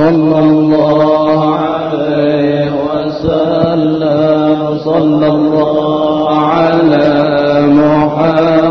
صلى الله عليه وسلم صلى الله على محمد.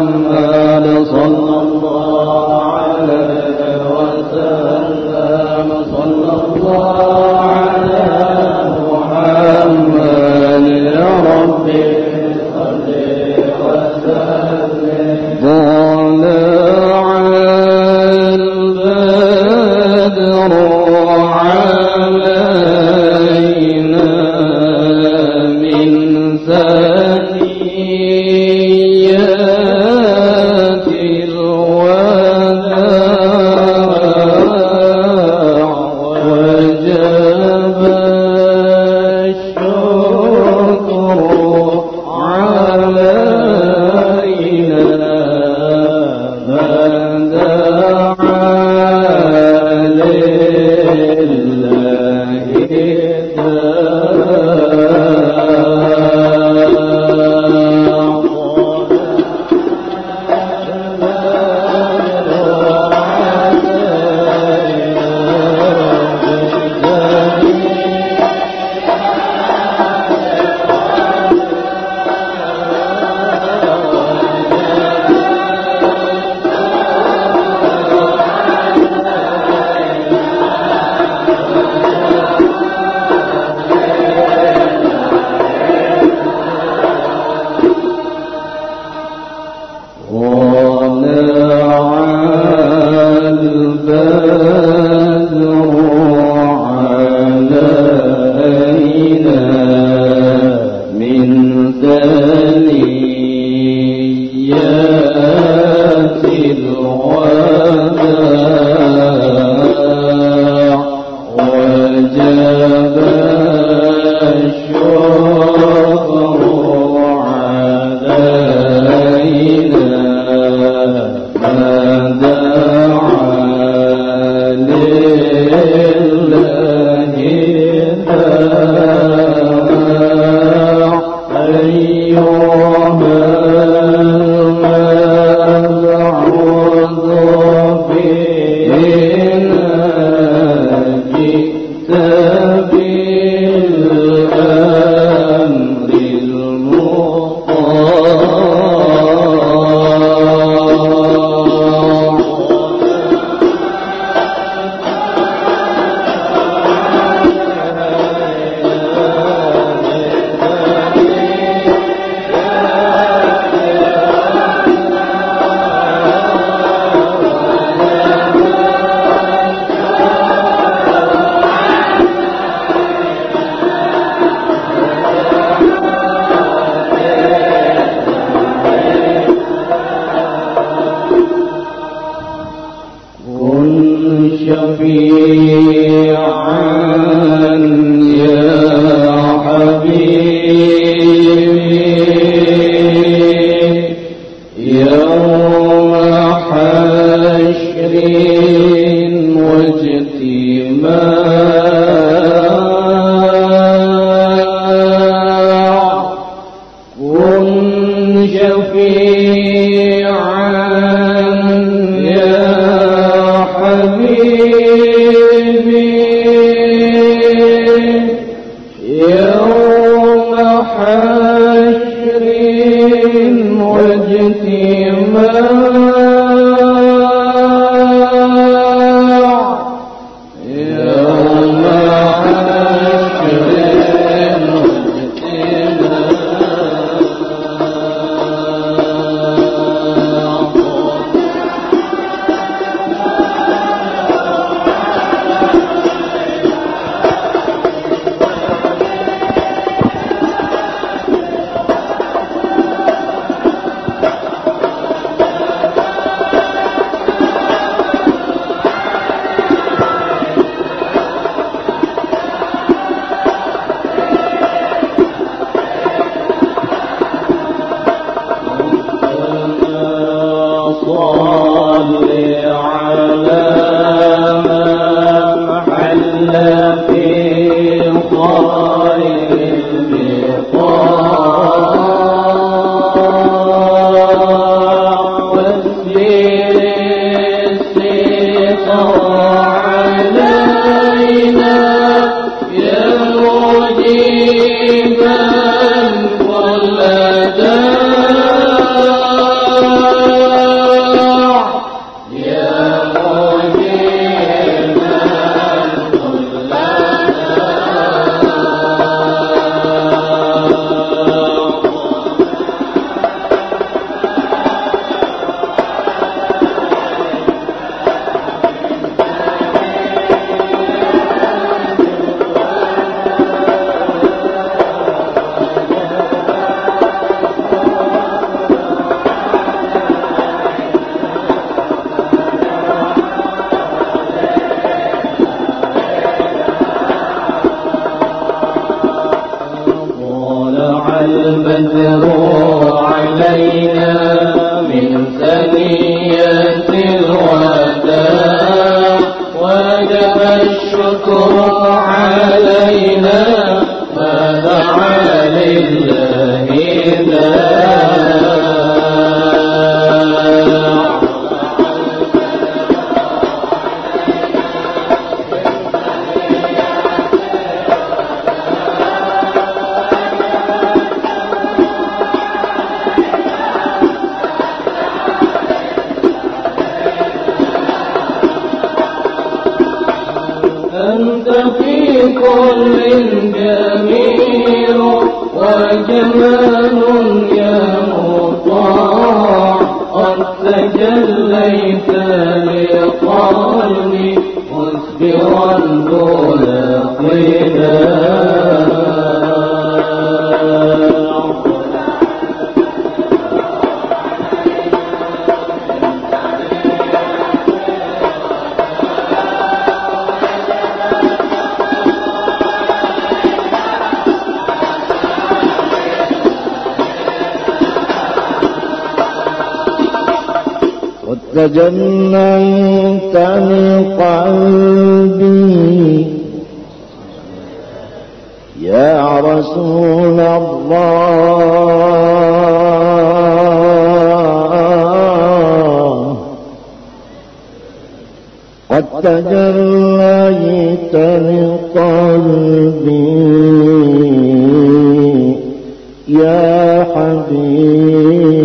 me. أنت في كل جميل وجمال يا مطاع. قد تجليت لقلبي مسبرا دون قناع قد تجننت من قلبي يا رسول الله قد تجليت لقلبي. يا حبيب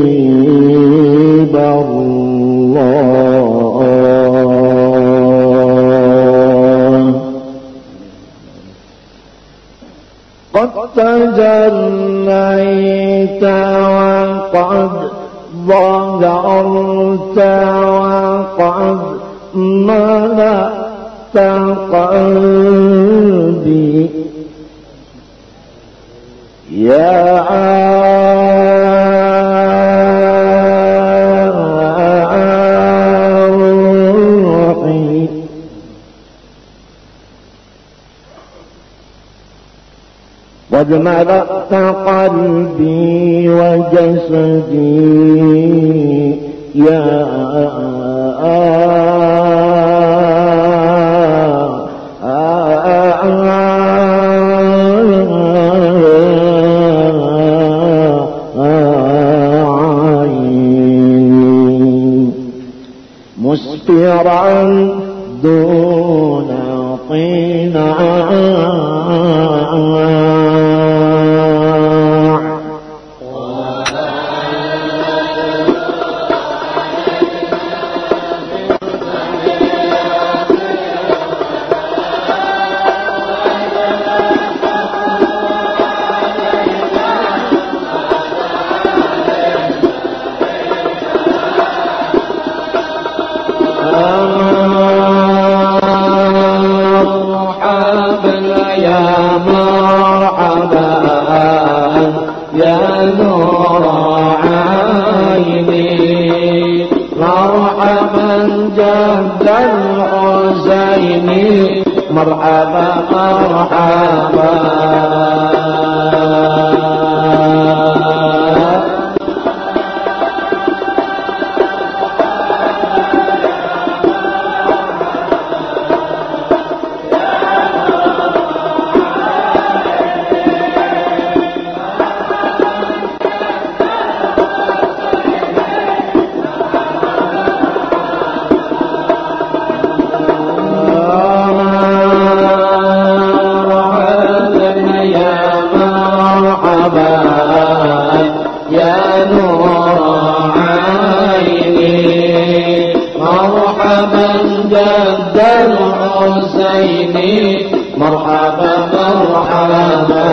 تجليت وقد ظهرت وقد ملأت قلبي. يا قد ملأت قلبي وجسدي. يا مسفرا دون قناع الحسين مرحبا مرحبا. الحسين مرحبا مرحبا.